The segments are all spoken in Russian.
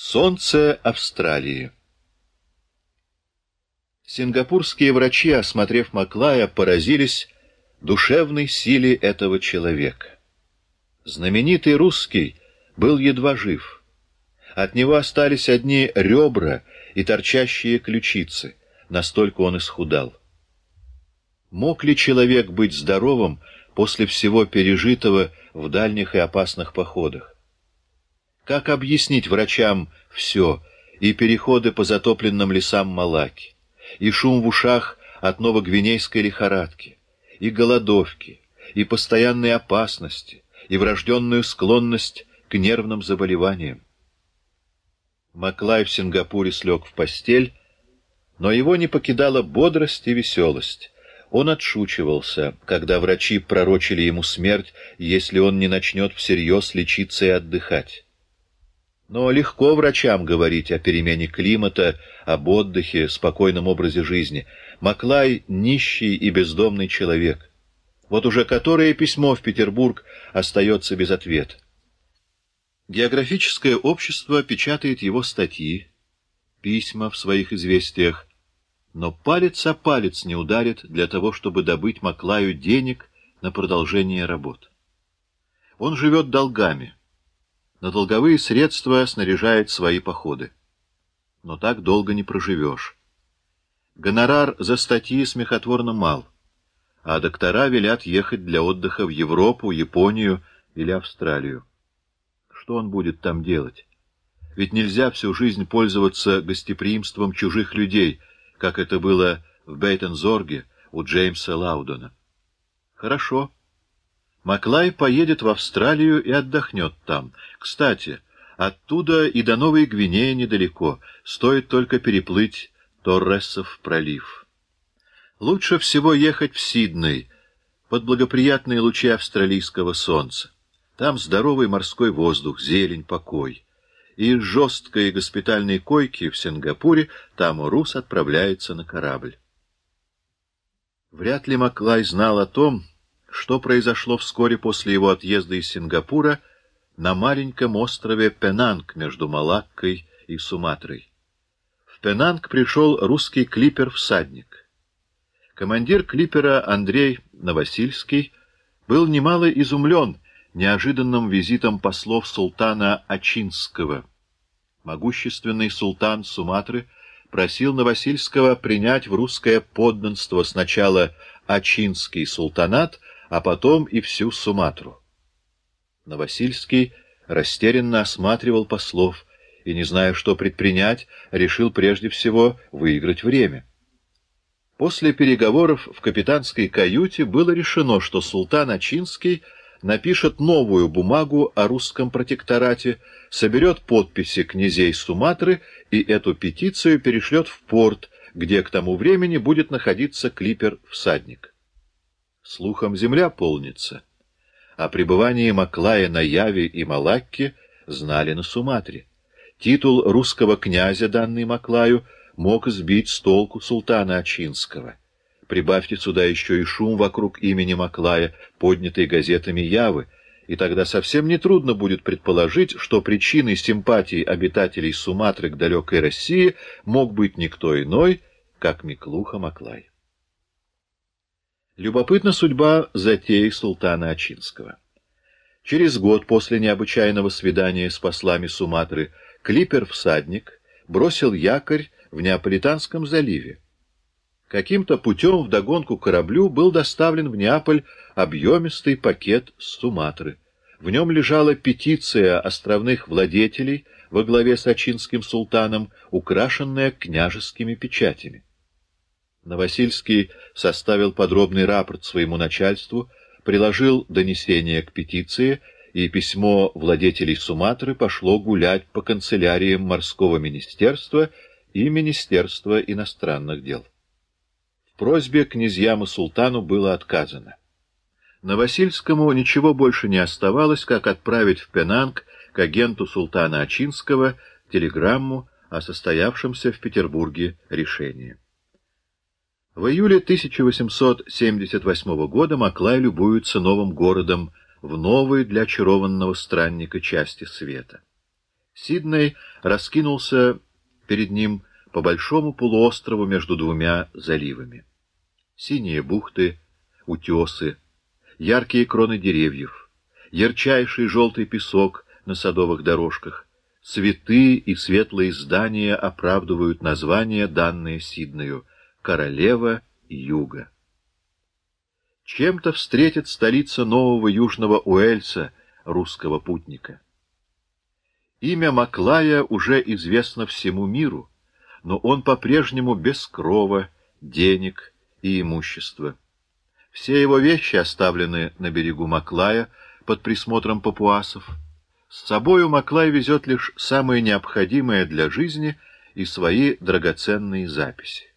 Солнце Австралии Сингапурские врачи, осмотрев Маклая, поразились душевной силе этого человека. Знаменитый русский был едва жив. От него остались одни ребра и торчащие ключицы, настолько он исхудал. Мог ли человек быть здоровым после всего пережитого в дальних и опасных походах? Как объяснить врачам все, и переходы по затопленным лесам Малаки, и шум в ушах от новогвинейской лихорадки, и голодовки, и постоянные опасности, и врожденную склонность к нервным заболеваниям? Маклай в Сингапуре слег в постель, но его не покидала бодрость и веселость. Он отшучивался, когда врачи пророчили ему смерть, если он не начнет всерьез лечиться и отдыхать. Но легко врачам говорить о перемене климата, об отдыхе, спокойном образе жизни. Маклай — нищий и бездомный человек. Вот уже которое письмо в Петербург остается без ответа. Географическое общество печатает его статьи, письма в своих известиях, но палец о палец не ударит для того, чтобы добыть Маклаю денег на продолжение работ. Он живет долгами — на долговые средства снаряжает свои походы. Но так долго не проживешь. Гонорар за статьи смехотворно мал, а доктора велят ехать для отдыха в Европу, Японию или Австралию. Что он будет там делать? Ведь нельзя всю жизнь пользоваться гостеприимством чужих людей, как это было в Бейтензорге у Джеймса Лаудона. Хорошо. Маклай поедет в Австралию и отдохнет там. Кстати, оттуда и до Новой Гвинеи недалеко, стоит только переплыть Торресов пролив. Лучше всего ехать в Сидней, под благоприятные лучи австралийского солнца. Там здоровый морской воздух, зелень, покой. И из жесткой госпитальной койки в Сингапуре там Рус отправляется на корабль. Вряд ли Маклай знал о том, что произошло вскоре после его отъезда из Сингапура на маленьком острове Пенанг между Малаккой и Суматрой. В Пенанг пришел русский клипер-всадник. Командир клипера Андрей Новосильский был немало изумлен неожиданным визитом послов султана Ачинского. Могущественный султан Суматры просил Новосильского принять в русское подданство сначала Ачинский султанат, а потом и всю Суматру. Новосильский растерянно осматривал послов и, не зная, что предпринять, решил прежде всего выиграть время. После переговоров в капитанской каюте было решено, что султан Ачинский напишет новую бумагу о русском протекторате, соберет подписи князей Суматры и эту петицию перешлет в порт, где к тому времени будет находиться клипер-всадник. Слухом земля полнится. О пребывании Маклая на Яве и Малакке знали на Суматре. Титул русского князя, данный Маклаю, мог сбить с толку султана Ачинского. Прибавьте сюда еще и шум вокруг имени Маклая, поднятый газетами Явы, и тогда совсем нетрудно будет предположить, что причиной симпатии обитателей Суматры к далекой России мог быть никто иной, как Миклуха Маклай. Любопытна судьба затеи султана Ачинского. Через год после необычайного свидания с послами Суматры клипер-всадник бросил якорь в Неаполитанском заливе. Каким-то путем вдогонку кораблю был доставлен в Неаполь объемистый пакет с Суматры. В нем лежала петиция островных владетелей во главе с Ачинским султаном, украшенная княжескими печатями. Новосильский составил подробный рапорт своему начальству, приложил донесение к петиции, и письмо владетелей Суматры пошло гулять по канцеляриям морского министерства и Министерства иностранных дел. В просьбе князьям и султану было отказано. Новосильскому ничего больше не оставалось, как отправить в Пенанг к агенту султана Ачинского телеграмму о состоявшемся в Петербурге решении. В июле 1878 года Маклай любуется новым городом в новой для очарованного странника части света. Сидней раскинулся перед ним по большому полуострову между двумя заливами. Синие бухты, утесы, яркие кроны деревьев, ярчайший желтый песок на садовых дорожках, цветы и светлые здания оправдывают название, данное Сиднею — «Королева Юга». Чем-то встретит столица нового южного Уэльса, русского путника. Имя Маклая уже известно всему миру, но он по-прежнему без крова, денег и имущества. Все его вещи оставлены на берегу Маклая под присмотром папуасов. С собою Маклай везет лишь самое необходимое для жизни и свои драгоценные записи.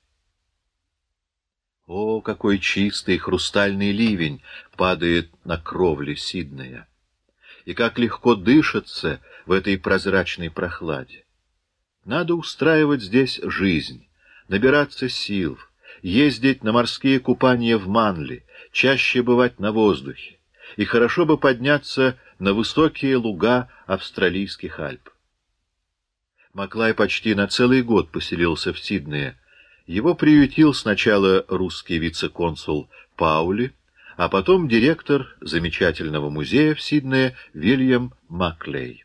О, какой чистый хрустальный ливень падает на кровли Сиднея! И как легко дышится в этой прозрачной прохладе! Надо устраивать здесь жизнь, набираться сил, ездить на морские купания в Манли, чаще бывать на воздухе, и хорошо бы подняться на высокие луга австралийских Альп. Маклай почти на целый год поселился в Сиднее, его приютил сначала русский вице-консул Паули, а потом директор замечательного музея в Сиднее Вильям Маклей.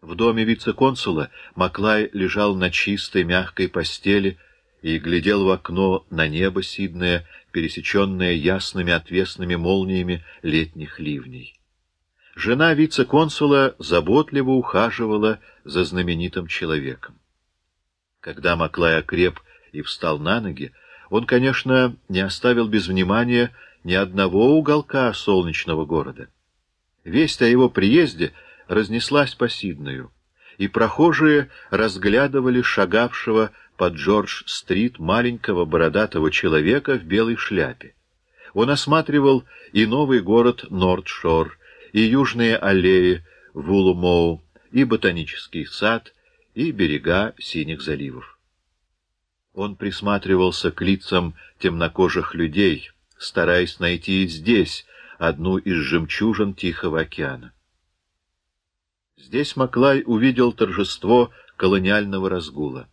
В доме вице-консула Маклай лежал на чистой мягкой постели и глядел в окно на небо Сиднея, пересеченное ясными отвесными молниями летних ливней. Жена вице-консула заботливо ухаживала за знаменитым человеком. Когда Маклай окреп и встал на ноги, он, конечно, не оставил без внимания ни одного уголка солнечного города. Весть о его приезде разнеслась по Сиднею, и прохожие разглядывали шагавшего под Джордж-стрит маленького бородатого человека в белой шляпе. Он осматривал и новый город Нордшор, и южные аллеи Вулумоу, и ботанический сад, и берега синих заливов. Он присматривался к лицам темнокожих людей, стараясь найти здесь одну из жемчужин Тихого океана. Здесь Маклай увидел торжество колониального разгула.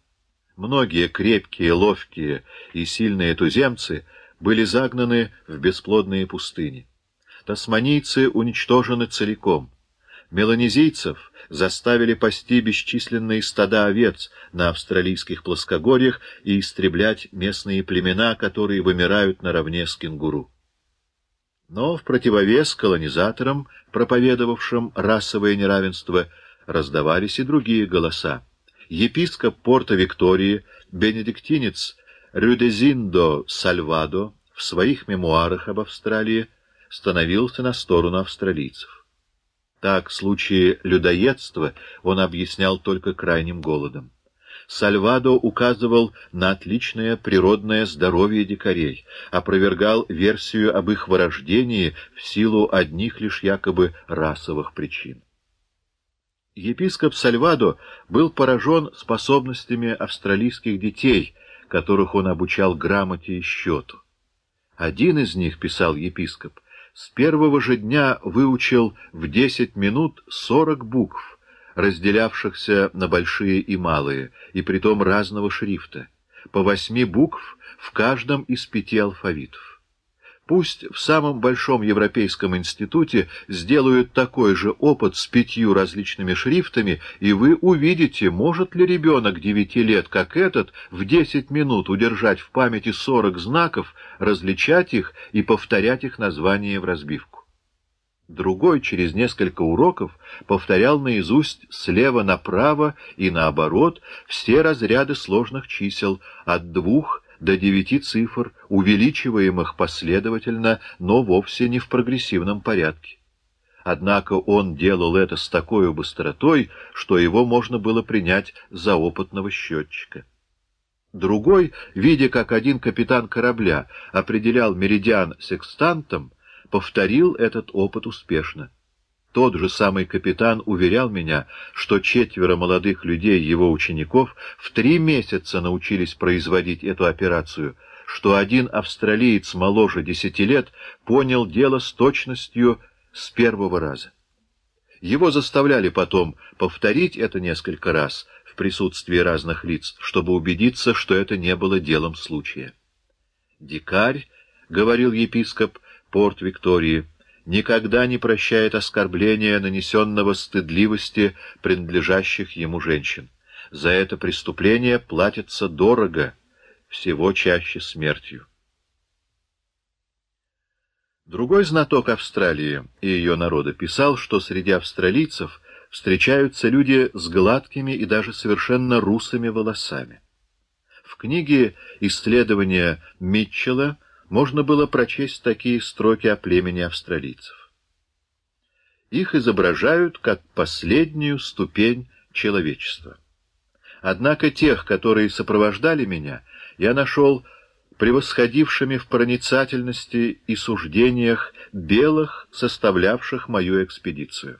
Многие крепкие, ловкие и сильные туземцы были загнаны в бесплодные пустыни. Тасманийцы уничтожены целиком. Меланезийцев заставили пасти бесчисленные стада овец на австралийских плоскогорьях и истреблять местные племена, которые вымирают наравне с кенгуру. Но в противовес колонизаторам, проповедовавшим расовое неравенство, раздавались и другие голоса. Епископ порта Виктории, бенедиктинец Рюдезиндо Сальвадо в своих мемуарах об Австралии становился на сторону австралийцев. Так, в случае людоедства он объяснял только крайним голодом. Сальвадо указывал на отличное природное здоровье дикарей, опровергал версию об их вырождении в силу одних лишь якобы расовых причин. Епископ Сальвадо был поражен способностями австралийских детей, которых он обучал грамоте и счету. Один из них, писал епископ, с первого же дня выучил в десять минут сорок букв, разделявшихся на большие и малые, и притом разного шрифта, по восьми букв в каждом из пяти алфавитов. Пусть в самом большом европейском институте сделают такой же опыт с пятью различными шрифтами, и вы увидите, может ли ребенок девяти лет, как этот, в десять минут удержать в памяти сорок знаков, различать их и повторять их название в разбивку. Другой через несколько уроков повторял наизусть слева направо и наоборот все разряды сложных чисел от двух до девяти цифр, увеличиваемых последовательно, но вовсе не в прогрессивном порядке. Однако он делал это с такой быстротой, что его можно было принять за опытного счетчика. Другой, видя, как один капитан корабля определял меридиан секстантом, повторил этот опыт успешно. Тот же самый капитан уверял меня, что четверо молодых людей, его учеников, в три месяца научились производить эту операцию, что один австралиец моложе десяти лет понял дело с точностью с первого раза. Его заставляли потом повторить это несколько раз в присутствии разных лиц, чтобы убедиться, что это не было делом случая. «Дикарь», — говорил епископ Порт Виктории, — никогда не прощает оскорбления, нанесенного стыдливости принадлежащих ему женщин. За это преступление платится дорого, всего чаще смертью. Другой знаток Австралии и ее народа писал, что среди австралийцев встречаются люди с гладкими и даже совершенно русыми волосами. В книге «Исследования Митчелла» можно было прочесть такие строки о племени австралийцев. Их изображают как последнюю ступень человечества. Однако тех, которые сопровождали меня, я нашел превосходившими в проницательности и суждениях белых, составлявших мою экспедицию.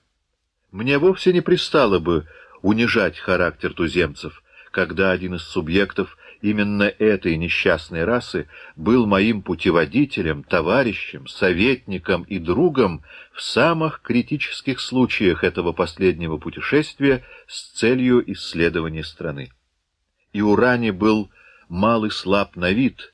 Мне вовсе не пристало бы унижать характер туземцев, когда один из субъектов именно этой несчастной расы был моим путеводителем, товарищем, советником и другом в самых критических случаях этого последнего путешествия с целью исследования страны. И Урани был мал и слаб на вид,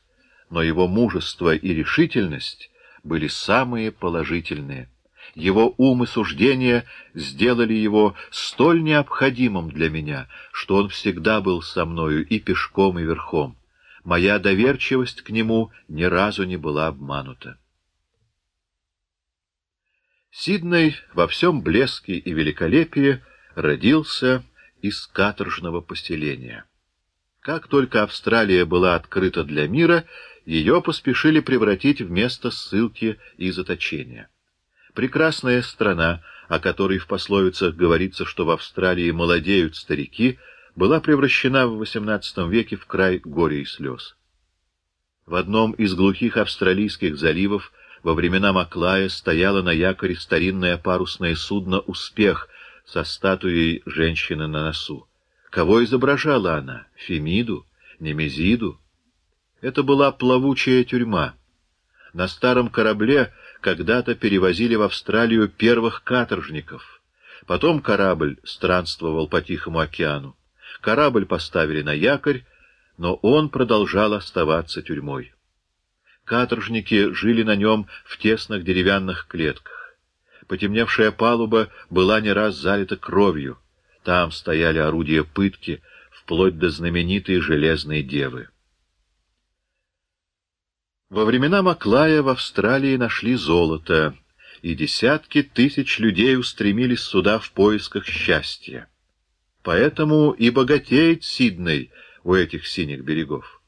но его мужество и решительность были самые положительные. Его ум и суждения сделали его столь необходимым для меня, что он всегда был со мною и пешком, и верхом. Моя доверчивость к нему ни разу не была обманута. Сидней во всем блеске и великолепии родился из каторжного поселения. Как только Австралия была открыта для мира, ее поспешили превратить в место ссылки и заточения. Прекрасная страна, о которой в пословицах говорится, что в Австралии молодеют старики, была превращена в XVIII веке в край горя и слез. В одном из глухих австралийских заливов во времена Маклая стояло на якоре старинное парусное судно «Успех» со статуей женщины на носу. Кого изображала она? Фемиду? Немезиду? Это была плавучая тюрьма. На старом корабле когда-то перевозили в Австралию первых каторжников. Потом корабль странствовал по Тихому океану. Корабль поставили на якорь, но он продолжал оставаться тюрьмой. Каторжники жили на нем в тесных деревянных клетках. Потемневшая палуба была не раз залита кровью. Там стояли орудия пытки, вплоть до знаменитой Железной Девы. Во времена Маклая в Австралии нашли золото, и десятки тысяч людей устремились сюда в поисках счастья. Поэтому и богатеет Сидней у этих синих берегов.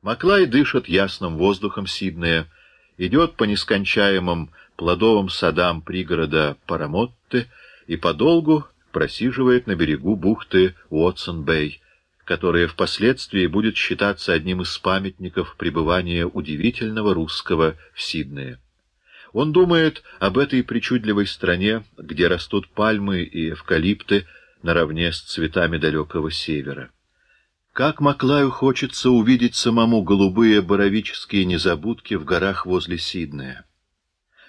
Маклай дышит ясным воздухом Сиднея, идет по нескончаемым плодовым садам пригорода Парамотте и подолгу просиживает на берегу бухты Уотсон-Бэй, которое впоследствии будет считаться одним из памятников пребывания удивительного русского в Сиднее. Он думает об этой причудливой стране, где растут пальмы и эвкалипты наравне с цветами далекого севера. Как Маклаю хочется увидеть самому голубые боровические незабудки в горах возле Сиднея.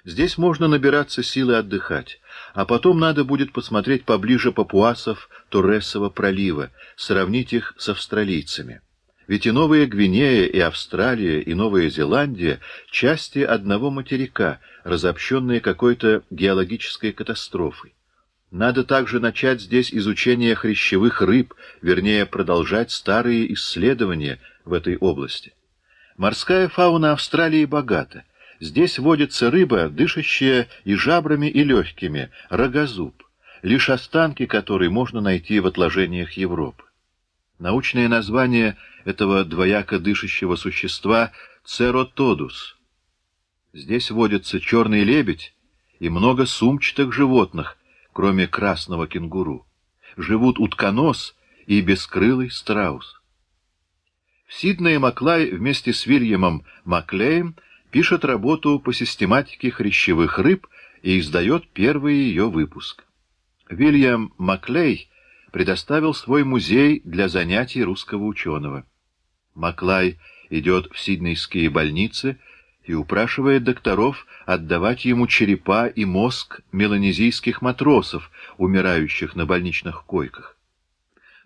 Здесь можно набираться силы отдыхать, а потом надо будет посмотреть поближе папуасов Торресова пролива, сравнить их с австралийцами. Ведь и Новая Гвинея, и Австралия, и Новая Зеландия — части одного материка, разобщенные какой-то геологической катастрофой. Надо также начать здесь изучение хрящевых рыб, вернее, продолжать старые исследования в этой области. Морская фауна Австралии богата — Здесь водится рыба, дышащая и жабрами, и легкими, рогозуб, лишь останки которой можно найти в отложениях Европы. Научное название этого двояко дышащего существа — церотодус. Здесь водится черный лебедь и много сумчатых животных, кроме красного кенгуру. Живут утконос и бескрылый страус. В Сиднее Маклай вместе с Вильямом Маклеем — пишет работу по систематике хрящевых рыб и издает первый ее выпуск. Вильям Маклей предоставил свой музей для занятий русского ученого. Маклай идет в сиднейские больницы и упрашивает докторов отдавать ему черепа и мозг меланезийских матросов, умирающих на больничных койках.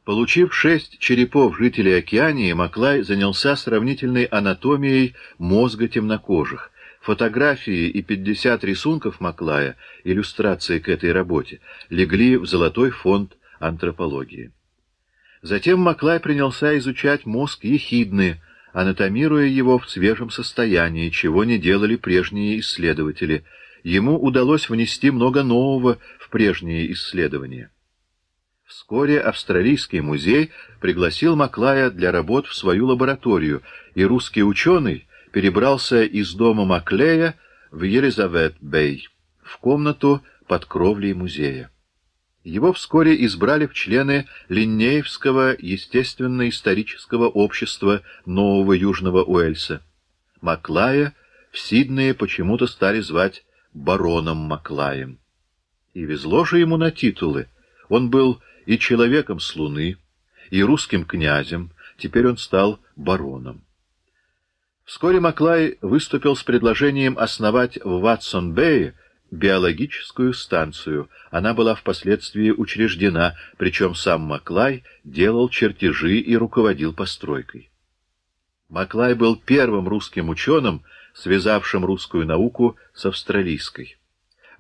Получив шесть черепов жителей Океании, Маклай занялся сравнительной анатомией мозга темнокожих. Фотографии и 50 рисунков Маклая, иллюстрации к этой работе, легли в золотой фонд антропологии. Затем Маклай принялся изучать мозг ехидны, анатомируя его в свежем состоянии, чего не делали прежние исследователи. Ему удалось внести много нового в прежние исследования. Вскоре Австралийский музей пригласил Маклая для работ в свою лабораторию, и русский ученый перебрался из дома Маклея в Елизавет-Бэй, в комнату под кровлей музея. Его вскоре избрали в члены Линнеевского естественно-исторического общества Нового Южного Уэльса. Маклая в Сиднее почему-то стали звать бароном Маклаем. И везло же ему на титулы. Он был и человеком с Луны, и русским князем, теперь он стал бароном. Вскоре Маклай выступил с предложением основать в Ватсон-Бэе биологическую станцию. Она была впоследствии учреждена, причем сам Маклай делал чертежи и руководил постройкой. Маклай был первым русским ученым, связавшим русскую науку с австралийской.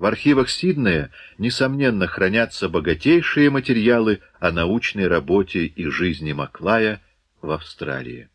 В архивах Сиднея, несомненно, хранятся богатейшие материалы о научной работе и жизни Маклая в Австралии.